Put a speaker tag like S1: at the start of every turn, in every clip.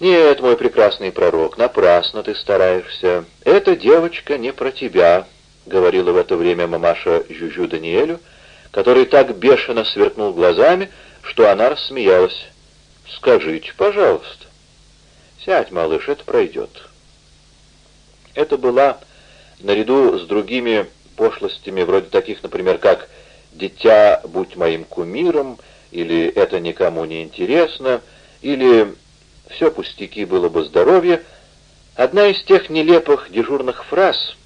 S1: «Нет, мой прекрасный пророк, напрасно ты стараешься. Эта девочка не про тебя», — говорила в это время мамаша Жюжу Даниэлю, который так бешено сверкнул глазами, что она рассмеялась. «Скажите, пожалуйста». «Сядь, малыш, это пройдет». Это была, наряду с другими пошлостями, вроде таких, например, как «Дитя, будь моим кумиром», или «Это никому не интересно», или «Все пустяки было бы здоровье», одна из тех нелепых дежурных фраз,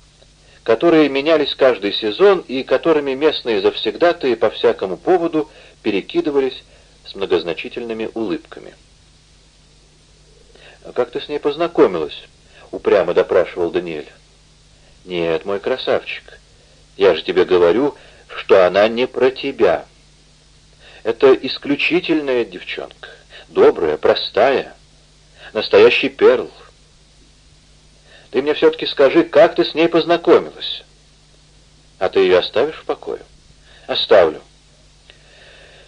S1: которые менялись каждый сезон и которыми местные завсегдатые по всякому поводу перекидывались с многозначительными улыбками. «А как ты с ней познакомилась?» — упрямо допрашивал Даниэль. «Нет, мой красавчик, я же тебе говорю, что она не про тебя. Это исключительная девчонка, добрая, простая, настоящий перл. Ты мне все-таки скажи, как ты с ней познакомилась? А ты ее оставишь в покое? Оставлю.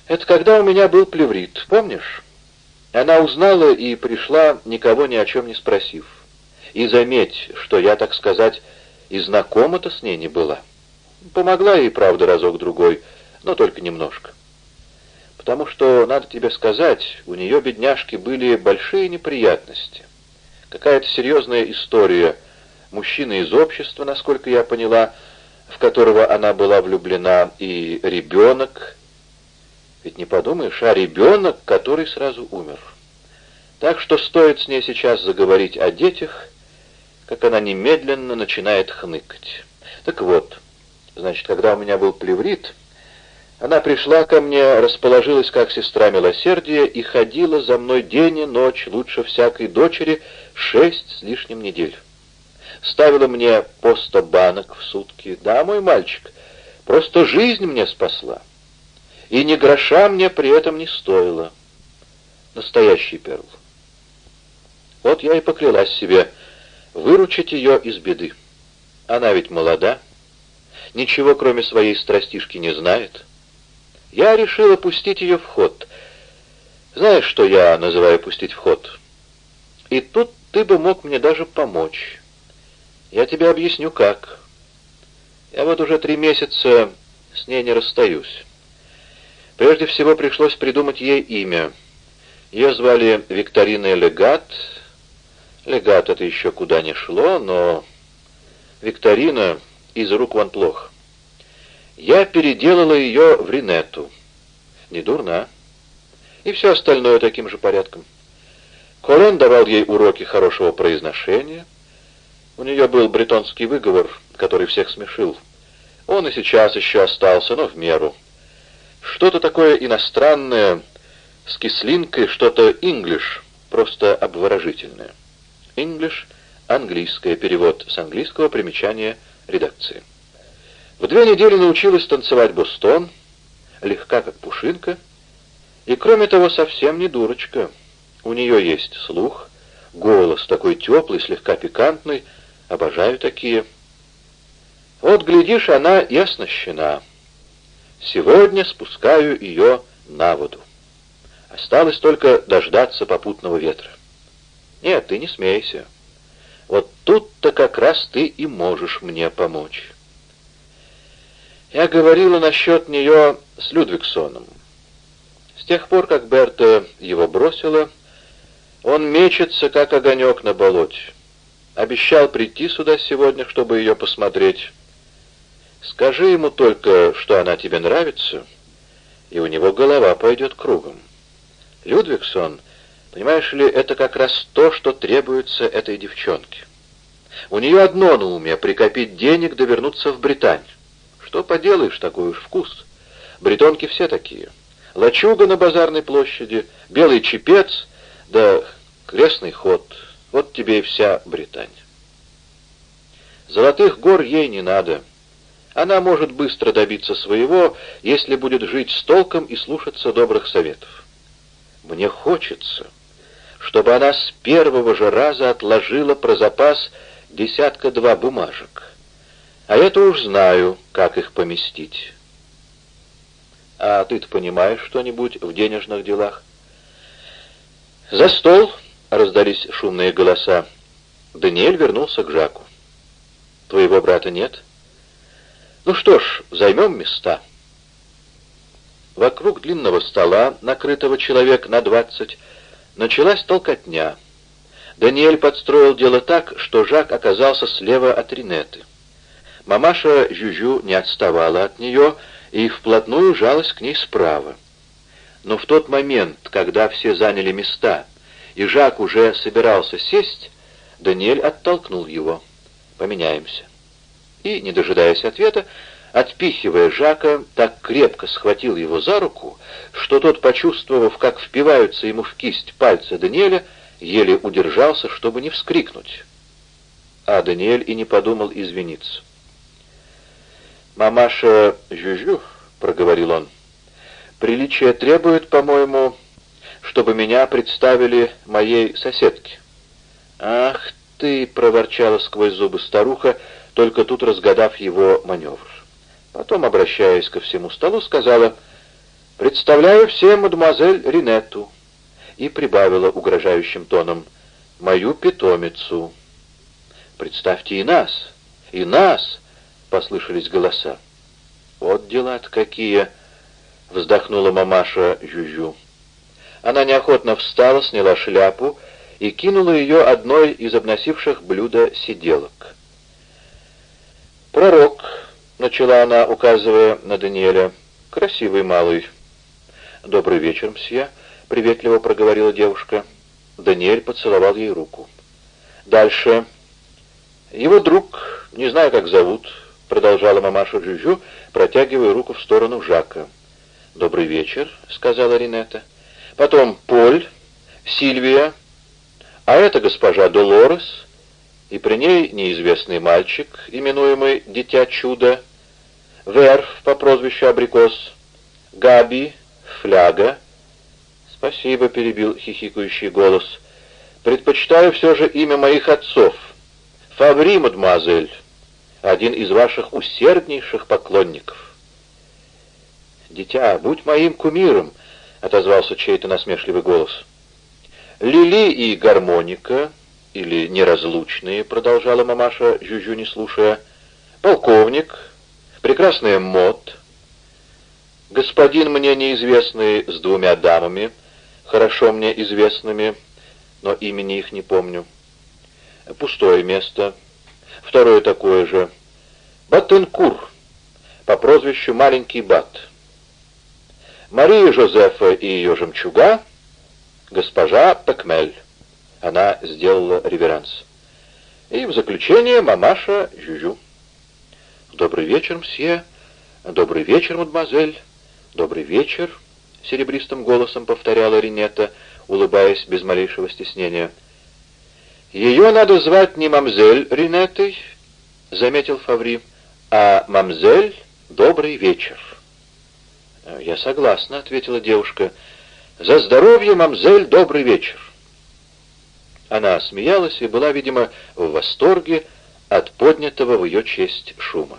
S1: Это когда у меня был плеврит, помнишь? Она узнала и пришла, никого ни о чем не спросив. И заметь, что я, так сказать, и знакома-то с ней не была. Помогла ей, правда, разок-другой, но только немножко. Потому что, надо тебе сказать, у нее, бедняжки, были большие неприятности. Какая-то серьезная история. Мужчина из общества, насколько я поняла, в которого она была влюблена, и ребенок. Ведь не подумаешь, а ребенок, который сразу умер. Так что стоит с ней сейчас заговорить о детях, как она немедленно начинает хныкать. Так вот... Значит, когда у меня был плеврит, она пришла ко мне, расположилась как сестра милосердия и ходила за мной день и ночь, лучше всякой дочери, шесть с лишним недель. Ставила мне по сто банок в сутки. Да, мой мальчик, просто жизнь мне спасла. И ни гроша мне при этом не стоило. Настоящий перл. Вот я и поклялась себе выручить ее из беды. Она ведь молода, ничего кроме своей страстишки не знает. Я решила пустить ее в ход. Знаешь, что я называю пустить в ход? И тут ты бы мог мне даже помочь. Я тебе объясню, как. Я вот уже три месяца с ней не расстаюсь. Прежде всего пришлось придумать ей имя. Ее звали Викторина Легат. Легат это еще куда не шло, но Викторина из рук вон плохо. Я переделала ее в Ринетту. Не дурна. И все остальное таким же порядком. Колен давал ей уроки хорошего произношения. У нее был бретонский выговор, который всех смешил. Он и сейчас еще остался, но в меру. Что-то такое иностранное, с кислинкой, что-то инглиш, просто обворожительное. Инглиш — английское, перевод с английского примечания редакции. В две недели научилась танцевать бостон, легка как пушинка, и кроме того совсем не дурочка. У нее есть слух, голос такой теплый, слегка пикантный, обожаю такие. Вот, глядишь, она и оснащена. Сегодня спускаю ее на воду. Осталось только дождаться попутного ветра. Нет, ты не смейся. Вот тут-то как раз ты и можешь мне помочь. Я говорила насчет нее с Людвигсоном. С тех пор, как Берта его бросила, он мечется, как огонек на болоте. Обещал прийти сюда сегодня, чтобы ее посмотреть. Скажи ему только, что она тебе нравится, и у него голова пойдет кругом. Людвигсон, понимаешь ли, это как раз то, что требуется этой девчонке. У нее одно на уме — прикопить денег да в Британию. Что поделаешь, такой уж вкус. Бретонки все такие. Лачуга на базарной площади, белый чепец, да крестный ход. Вот тебе и вся Британия. Золотых гор ей не надо. Она может быстро добиться своего, если будет жить с толком и слушаться добрых советов. Мне хочется, чтобы она с первого же раза отложила про запас десятка-два бумажек. А это уж знаю, как их поместить. А ты-то понимаешь что-нибудь в денежных делах? За стол — раздались шумные голоса. Даниэль вернулся к Жаку. «Твоего брата нет?» «Ну что ж, займем места». Вокруг длинного стола, накрытого человек на двадцать, началась толкотня. Даниэль подстроил дело так, что Жак оказался слева от Ринеты. Мамаша Жюжу не отставала от нее и вплотную жалась к ней справа. Но в тот момент, когда все заняли места, и Жак уже собирался сесть, Даниэль оттолкнул его. «Поменяемся». И, не дожидаясь ответа, отпихивая Жака, так крепко схватил его за руку, что тот, почувствовав, как впиваются ему в кисть пальцы Даниэля, еле удержался, чтобы не вскрикнуть. А Даниэль и не подумал извиниться. «Мамаша Жюжу», — проговорил он, — «приличие требует, по-моему, чтобы меня представили моей соседке». «Ах ты!» — проворчала сквозь зубы старуха, только тут разгадав его маневр. Потом, обращаясь ко всему столу, сказала «Представляю всем мадемуазель Ринетту» и прибавила угрожающим тоном «мою питомицу». «Представьте и нас, и нас!» — послышались голоса. «Вот дела-то какие!» — вздохнула мамаша Жюжу. Она неохотно встала, сняла шляпу и кинула ее одной из обносивших блюда сиделок. «Пророк», — начала она, указывая на Даниэля, — «красивый малый». «Добрый вечер, мсье», — приветливо проговорила девушка. Даниэль поцеловал ей руку. «Дальше. Его друг, не знаю, как зовут», — продолжала мамаша Джуджу, протягивая руку в сторону Жака. «Добрый вечер», — сказала Ринета. «Потом Поль, Сильвия, а это госпожа Долорес, и при ней неизвестный мальчик, именуемый Дитя Чудо, Верф по прозвищу Абрикос, Габи, Фляга. «Спасибо», — перебил хихикающий голос. «Предпочитаю все же имя моих отцов. Фаври, мадемуазель, один из ваших усерднейших поклонников». «Дитя, будь моим кумиром», — отозвался чей-то насмешливый голос. Лили и гармоника, или неразлучные, продолжала мамаша, Жюжу не слушая, полковник, прекрасная мод, господин мне неизвестный с двумя дамами, хорошо мне известными, но имени их не помню. Пустое место. Второе такое же. Баттенкур, по прозвищу Маленький Бат. Мария Жозефа и ее жемчуга — госпожа Пекмель. Она сделала реверанс. И в заключение мамаша Жюжу. «Добрый вечер, мсье. Добрый вечер, мадемуазель. Добрый вечер», — серебристым голосом повторяла Ринета, улыбаясь без малейшего стеснения. «Ее надо звать не мамзель Ринетой», — заметил Фаври, — «а мамзель Добрый вечер». «Я согласна», — ответила девушка, — «За здоровье, мамзель, добрый вечер!» Она смеялась и была, видимо, в восторге от поднятого в ее честь шума.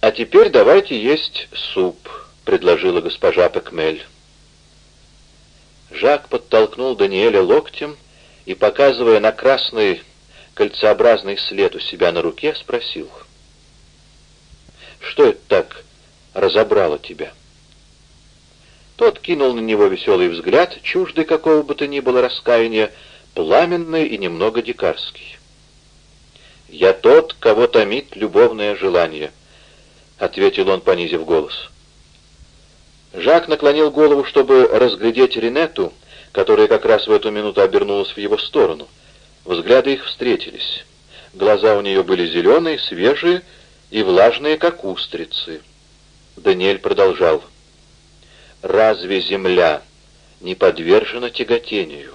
S1: «А теперь давайте есть суп», — предложила госпожа Пекмель. Жак подтолкнул Даниэля локтем и, показывая на красный кольцеобразный след у себя на руке, спросил. «Что это так разобрало тебя?» Тот кинул на него веселый взгляд, чуждый какого бы то ни было раскаяния, пламенный и немного дикарский. «Я тот, кого томит любовное желание», — ответил он, понизив голос. Жак наклонил голову, чтобы разглядеть Ринетту, которая как раз в эту минуту обернулась в его сторону. Взгляды их встретились. Глаза у нее были зеленые, свежие и влажные, как устрицы. Даниэль продолжал. Разве земля не подвержена тяготению?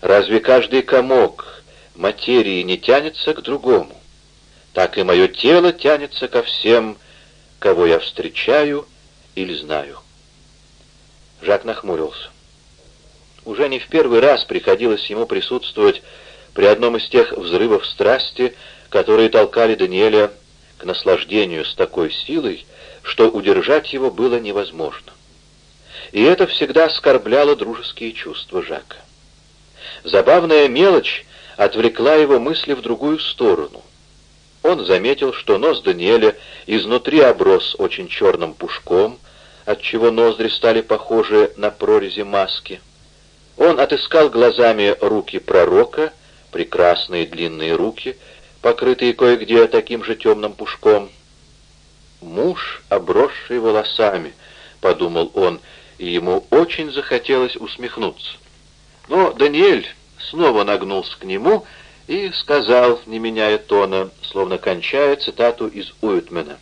S1: Разве каждый комок материи не тянется к другому? Так и мое тело тянется ко всем, кого я встречаю или знаю. Жак нахмурился. Уже не в первый раз приходилось ему присутствовать при одном из тех взрывов страсти, которые толкали Даниэля к наслаждению с такой силой, что удержать его было невозможно и это всегда оскорбляло дружеские чувства Жака. Забавная мелочь отвлекла его мысли в другую сторону. Он заметил, что нос Даниэля изнутри оброс очень черным пушком, отчего ноздри стали похожи на прорези маски. Он отыскал глазами руки пророка, прекрасные длинные руки, покрытые кое-где таким же темным пушком. «Муж, обросший волосами», — подумал он, и ему очень захотелось усмехнуться. Но Даниэль снова нагнулся к нему и сказал, не меняя тона, словно кончая цитату из Уитмена.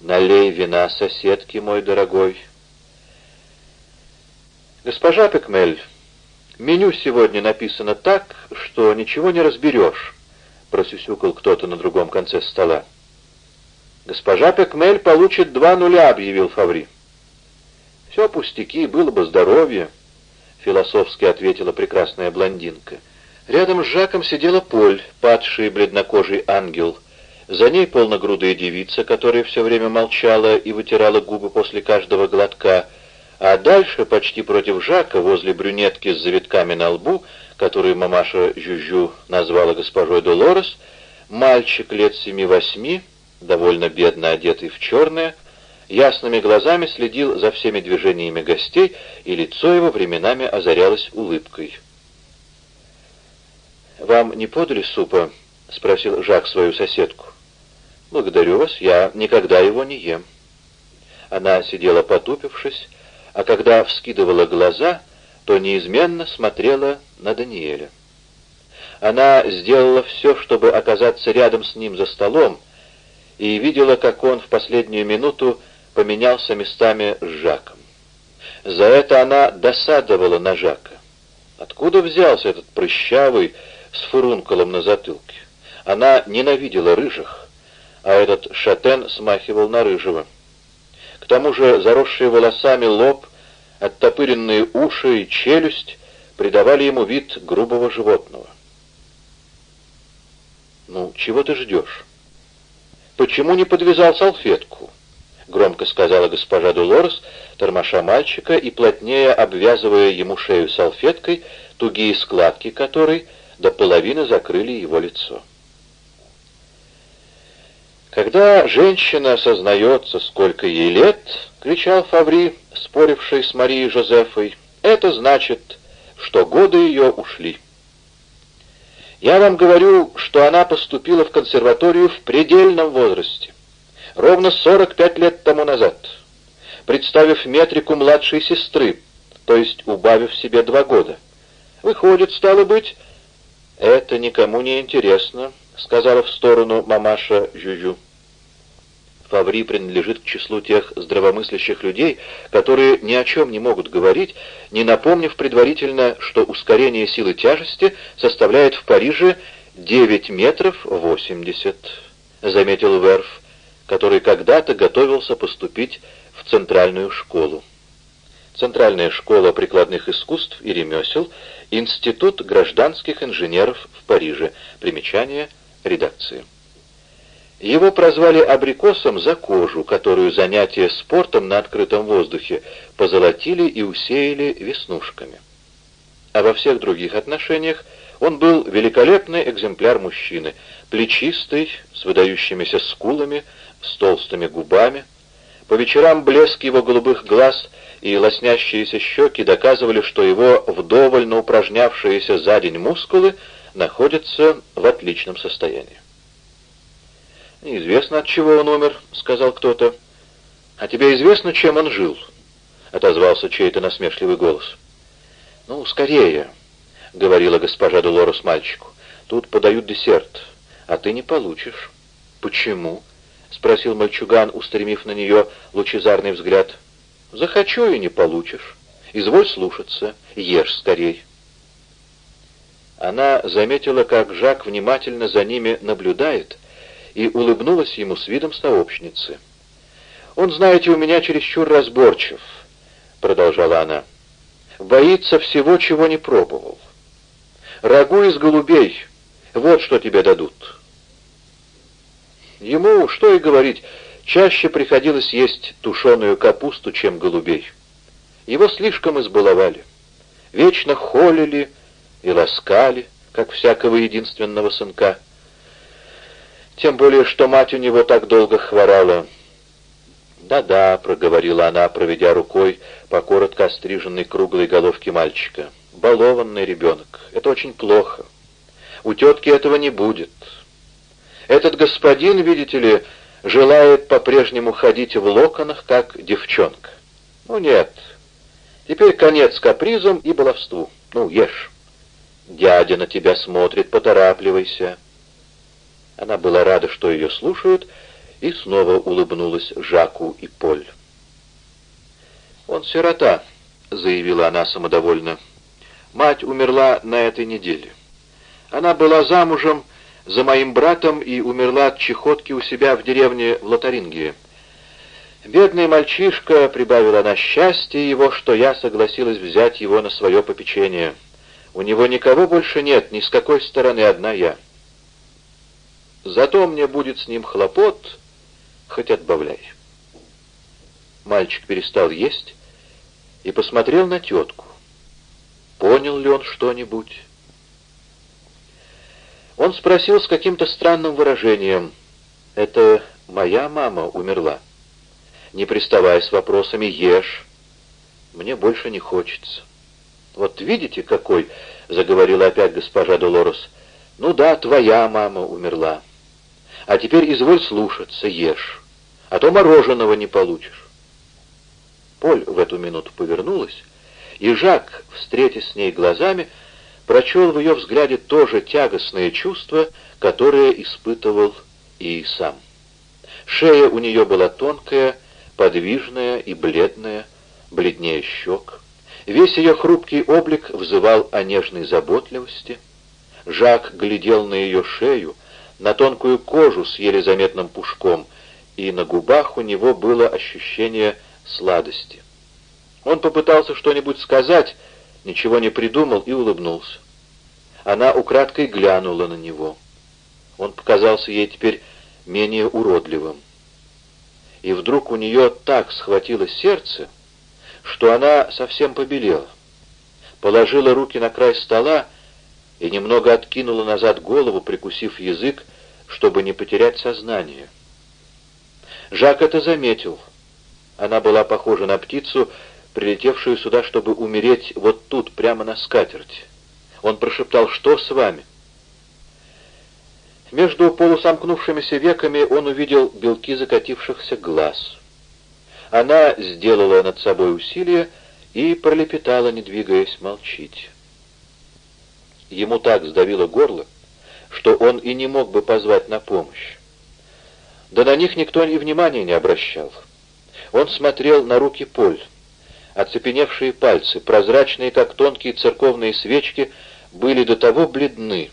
S1: «Налей вина, соседки, мой дорогой». «Госпожа Пекмель, меню сегодня написано так, что ничего не разберешь», — просюсюкал кто-то на другом конце стола. «Госпожа Пекмель получит два нуля», — объявил Фаври. «Все пустяки, было бы здоровье», — философски ответила прекрасная блондинка. Рядом с Жаком сидела Поль, падший бледнокожий ангел. За ней полногрудая девица, которая все время молчала и вытирала губы после каждого глотка, а дальше, почти против Жака, возле брюнетки с завитками на лбу, которую мамаша Жюжу назвала госпожой Долорес, мальчик лет семи-восьми, довольно бедно одетый в черное, ясными глазами следил за всеми движениями гостей, и лицо его временами озарялось улыбкой. «Вам не подали супа?» — спросил Жак свою соседку. «Благодарю вас, я никогда его не ем». Она сидела потупившись, а когда вскидывала глаза, то неизменно смотрела на Даниэля. Она сделала все, чтобы оказаться рядом с ним за столом, и видела, как он в последнюю минуту поменялся местами с Жаком. За это она досадовала на Жака. Откуда взялся этот прыщавый с фурункулом на затылке? Она ненавидела рыжих, а этот шатен смахивал на рыжего. К тому же заросшие волосами лоб, оттопыренные уши и челюсть придавали ему вид грубого животного. «Ну, чего ты ждешь? Почему не подвязал салфетку?» — громко сказала госпожа Дулорес, тормоша мальчика и плотнее обвязывая ему шею салфеткой, тугие складки которой до половины закрыли его лицо. «Когда женщина осознается, сколько ей лет, — кричал Фаври, споривший с Марией Жозефой, — это значит, что годы ее ушли. Я вам говорю, что она поступила в консерваторию в предельном возрасте ровно 45 лет тому назад, представив метрику младшей сестры, то есть убавив себе два года. Выходит, стало быть, это никому не интересно, сказала в сторону мамаша Жюжу. Фаври принадлежит к числу тех здравомыслящих людей, которые ни о чем не могут говорить, не напомнив предварительно, что ускорение силы тяжести составляет в Париже 9 метров 80, заметил Верф который когда-то готовился поступить в Центральную школу. Центральная школа прикладных искусств и ремесел, Институт гражданских инженеров в Париже. Примечание редакции. Его прозвали абрикосом за кожу, которую занятия спортом на открытом воздухе позолотили и усеяли веснушками. А во всех других отношениях он был великолепный экземпляр мужчины, плечистый, с выдающимися скулами, с толстыми губами. По вечерам блеск его голубых глаз и лоснящиеся щеки доказывали, что его вдоволь упражнявшиеся за день мускулы находятся в отличном состоянии. «Неизвестно, от чего он умер», — сказал кто-то. «А тебе известно, чем он жил?» — отозвался чей-то насмешливый голос. «Ну, скорее», — говорила госпожа Долорес мальчику. «Тут подают десерт, а ты не получишь». «Почему?» — спросил мальчуган, устремив на нее лучезарный взгляд. «Захочу и не получишь. Изволь слушаться. Ешь скорей». Она заметила, как Жак внимательно за ними наблюдает, и улыбнулась ему с видом сообщницы. «Он, знаете, у меня чересчур разборчив», — продолжала она. «Боится всего, чего не пробовал. Рагу из голубей — вот что тебе дадут». Ему, что и говорить, чаще приходилось есть тушеную капусту, чем голубей. Его слишком избаловали. Вечно холили, и ласкали, как всякого единственного сынка. Тем более, что мать у него так долго хворала. «Да-да», — проговорила она, проведя рукой по коротко остриженной круглой головке мальчика. «Балованный ребенок. Это очень плохо. У тетки этого не будет. Этот господин, видите ли, желает по-прежнему ходить в локонах, как девчонка. Ну нет, теперь конец капризам и баловству. Ну, ешь. Дядя на тебя смотрит, поторапливайся». Она была рада, что ее слушают, и снова улыбнулась Жаку и Поль. «Он сирота», — заявила она самодовольно. «Мать умерла на этой неделе. Она была замужем за моим братом и умерла от чехотки у себя в деревне в Лотарингии. Бедный мальчишка, — прибавила она, — счастье его, что я согласилась взять его на свое попечение. У него никого больше нет, ни с какой стороны, одна я». Зато мне будет с ним хлопот, хоть отбавляй. Мальчик перестал есть и посмотрел на тетку. Понял ли он что-нибудь? Он спросил с каким-то странным выражением. «Это моя мама умерла?» Не приставая с вопросами, ешь. Мне больше не хочется. «Вот видите, какой?» — заговорила опять госпожа Долорес. «Ну да, твоя мама умерла. А теперь изволь слушаться, ешь, а то мороженого не получишь. Поль в эту минуту повернулась, и Жак, встретясь с ней глазами, прочел в ее взгляде то же тягостное чувство, которое испытывал и сам. Шея у нее была тонкая, подвижная и бледная, бледнее щек. Весь ее хрупкий облик взывал о нежной заботливости. Жак глядел на ее шею, на тонкую кожу с еле заметным пушком, и на губах у него было ощущение сладости. Он попытался что-нибудь сказать, ничего не придумал и улыбнулся. Она украдкой глянула на него. Он показался ей теперь менее уродливым. И вдруг у нее так схватило сердце, что она совсем побелела. Положила руки на край стола и немного откинула назад голову, прикусив язык, чтобы не потерять сознание. Жак это заметил. Она была похожа на птицу, прилетевшую сюда, чтобы умереть вот тут, прямо на скатерти. Он прошептал, что с вами? Между полусомкнувшимися веками он увидел белки закатившихся глаз. Она сделала над собой усилие и пролепетала, не двигаясь, молчить. Ему так сдавило горло, что он и не мог бы позвать на помощь. Да на них никто и внимания не обращал. Он смотрел на руки Поль. Оцепеневшие пальцы, прозрачные, как тонкие церковные свечки, были до того бледны,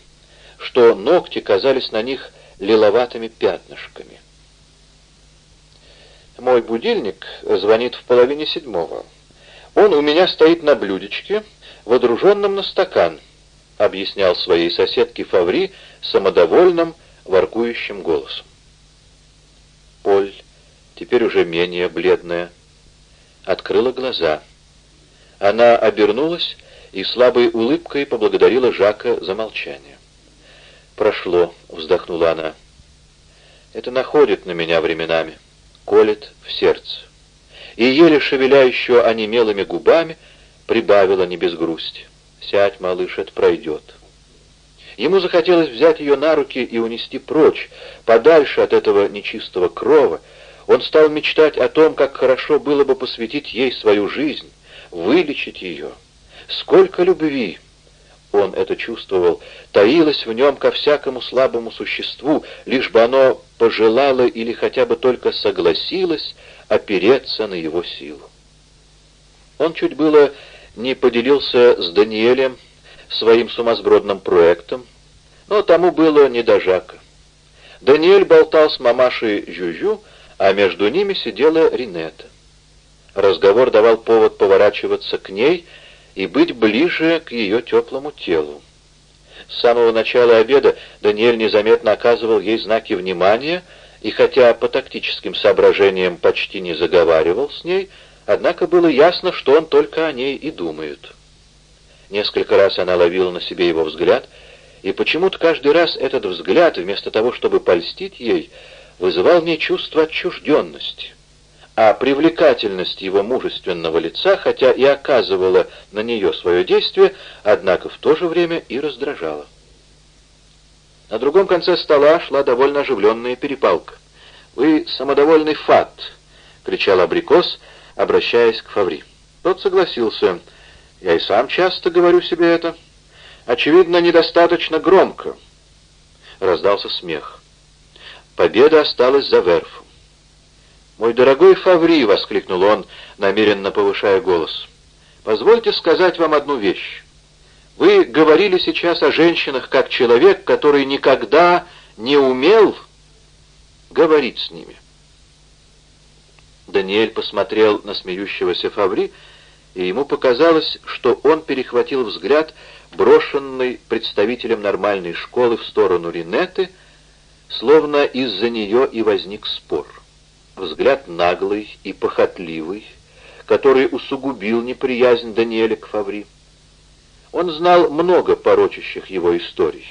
S1: что ногти казались на них лиловатыми пятнышками. Мой будильник звонит в половине седьмого. Он у меня стоит на блюдечке, водруженном на стакан, — объяснял своей соседке Фаври самодовольным, воркующим голосом. Поль, теперь уже менее бледная, открыла глаза. Она обернулась и слабой улыбкой поблагодарила Жака за молчание. «Прошло», — вздохнула она. «Это находит на меня временами, колет в сердце». И, еле шевеля еще онемелыми губами, прибавила не без грусти. «Сядь, малыш, это пройдет». Ему захотелось взять ее на руки и унести прочь, подальше от этого нечистого крова. Он стал мечтать о том, как хорошо было бы посвятить ей свою жизнь, вылечить ее. Сколько любви, он это чувствовал, таилось в нем ко всякому слабому существу, лишь бы оно пожелало или хотя бы только согласилось опереться на его силу. Он чуть было не поделился с Даниэлем своим сумасбродным проектом, но тому было не до Жака. Даниэль болтал с мамашей Жюжю, а между ними сидела Ринета. Разговор давал повод поворачиваться к ней и быть ближе к ее теплому телу. С самого начала обеда Даниэль незаметно оказывал ей знаки внимания, и хотя по тактическим соображениям почти не заговаривал с ней, однако было ясно, что он только о ней и думает. Несколько раз она ловила на себе его взгляд, и почему-то каждый раз этот взгляд, вместо того, чтобы польстить ей, вызывал в ней чувство отчужденности. А привлекательность его мужественного лица, хотя и оказывала на нее свое действие, однако в то же время и раздражала. На другом конце стола шла довольно оживленная перепалка. «Вы самодовольный фат!» — кричал Абрикос, обращаясь к Фаври. Тот согласился. «Я и сам часто говорю себе это. Очевидно, недостаточно громко». Раздался смех. Победа осталась за Верфом. «Мой дорогой Фаври!» — воскликнул он, намеренно повышая голос. «Позвольте сказать вам одну вещь. Вы говорили сейчас о женщинах как человек, который никогда не умел говорить с ними». Даниэль посмотрел на смеющегося Фаври, и ему показалось, что он перехватил взгляд, брошенный представителем нормальной школы в сторону Ринеты, словно из-за нее и возник спор. Взгляд наглый и похотливый, который усугубил неприязнь Даниэля к Фаври. Он знал много порочащих его историй.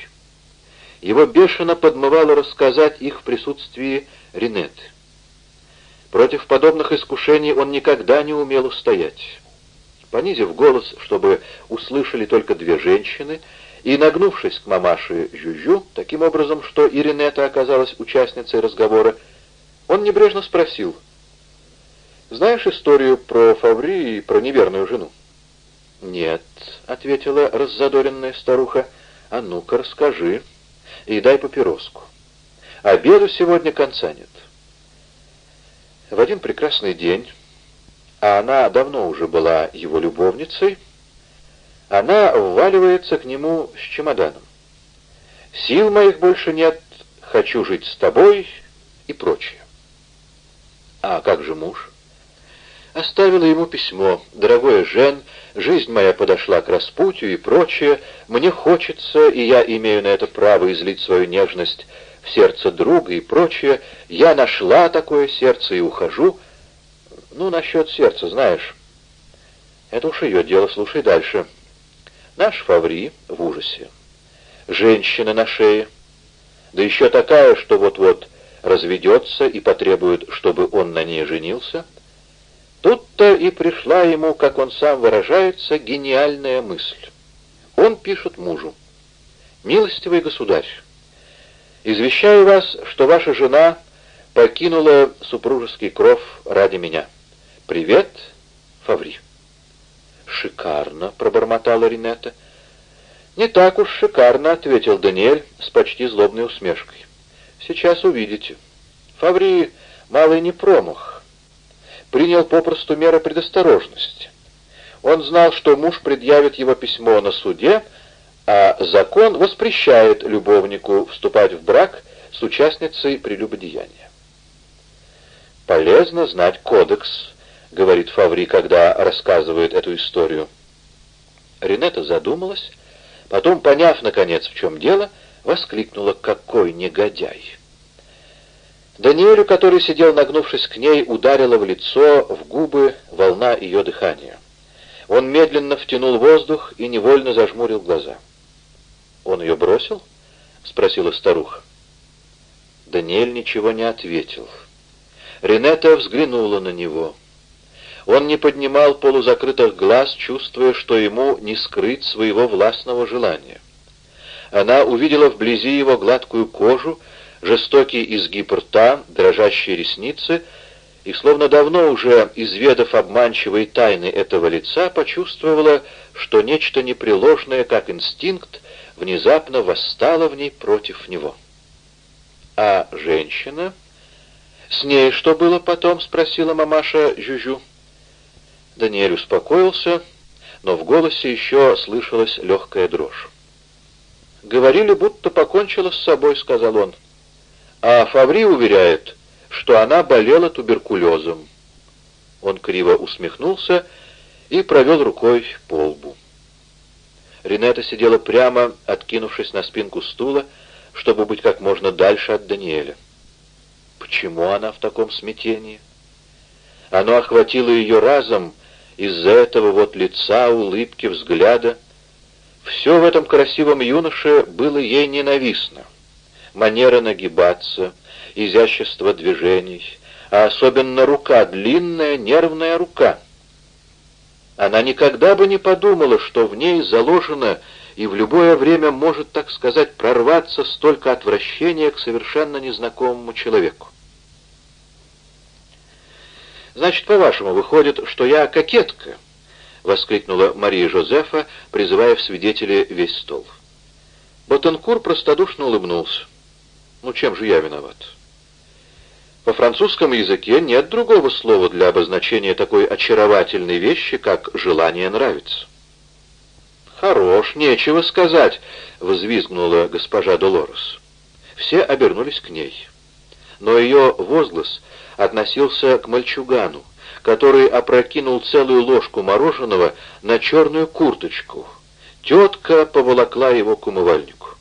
S1: Его бешено подмывало рассказать их в присутствии Ринеты. Против подобных искушений он никогда не умел устоять. Понизив голос, чтобы услышали только две женщины, и нагнувшись к мамаше Жюжу, таким образом, что Иринета оказалась участницей разговора, он небрежно спросил, «Знаешь историю про Фаври и про неверную жену?» «Нет», — ответила раззадоренная старуха, «а ну-ка расскажи и дай папироску. Обеду сегодня конца нет». В один прекрасный день, а она давно уже была его любовницей, она вваливается к нему с чемоданом. «Сил моих больше нет, хочу жить с тобой» и прочее. А как же муж? Оставила ему письмо. «Дорогой Жен, жизнь моя подошла к распутью и прочее. Мне хочется, и я имею на это право излить свою нежность в сердце друга и прочее. Я нашла такое сердце и ухожу. Ну, насчет сердца, знаешь. Это уж ее дело, слушай дальше. Наш Фаври в ужасе. Женщина на шее. Да еще такая, что вот-вот разведется и потребует, чтобы он на ней женился. Тут-то и пришла ему, как он сам выражается, гениальная мысль. Он пишет мужу. «Милостивый государь, Извещаю вас, что ваша жена покинула супружеский кров ради меня. Привет, Фаври. Шикарно, пробормотала Ринета. Не так уж шикарно, ответил Даниэль с почти злобной усмешкой. Сейчас увидите. Фаври малый не промах. Принял попросту меры предосторожности. Он знал, что муж предъявит его письмо на суде, а закон воспрещает любовнику вступать в брак с участницей прелюбодеяния. «Полезно знать кодекс», — говорит Фаври, когда рассказывает эту историю. Ренета задумалась, потом, поняв, наконец, в чем дело, воскликнула «Какой негодяй!». Даниэлю, который сидел нагнувшись к ней, ударила в лицо, в губы волна ее дыхания. Он медленно втянул воздух и невольно зажмурил глаза. «Он ее бросил?» — спросила старуха. Даниэль ничего не ответил. Ренета взглянула на него. Он не поднимал полузакрытых глаз, чувствуя, что ему не скрыть своего властного желания. Она увидела вблизи его гладкую кожу, жестокий изгиб рта, дрожащие ресницы, и, словно давно уже изведав обманчивые тайны этого лица, почувствовала, что нечто непреложное, как инстинкт, внезапно восстала в ней против него. «А женщина?» «С ней что было потом?» — спросила мамаша Жюжу. Даниэль успокоился, но в голосе еще слышалась легкая дрожь. «Говорили, будто покончила с собой», — сказал он. «А Фаври уверяет, что она болела туберкулезом». Он криво усмехнулся и провел рукой по лбу. Ренета сидела прямо, откинувшись на спинку стула, чтобы быть как можно дальше от Даниэля. Почему она в таком смятении? Оно охватило ее разом из-за этого вот лица, улыбки, взгляда, Все в этом красивом юноше было ей ненавистно. Манера нагибаться, изящество движений, а особенно рука, длинная нервная рука. Она никогда бы не подумала, что в ней заложено и в любое время может, так сказать, прорваться столько отвращения к совершенно незнакомому человеку. «Значит, по-вашему, выходит, что я кокетка?» — воскликнула Мария Жозефа, призывая в свидетели весь стол. Ботанкур простодушно улыбнулся. «Ну, чем же я виноват?» По французскому языке нет другого слова для обозначения такой очаровательной вещи, как «желание нравиться». «Хорош, нечего сказать», — взвизгнула госпожа Долорес. Все обернулись к ней. Но ее возглас относился к мальчугану, который опрокинул целую ложку мороженого на черную курточку. Тетка поволокла его к умывальнику.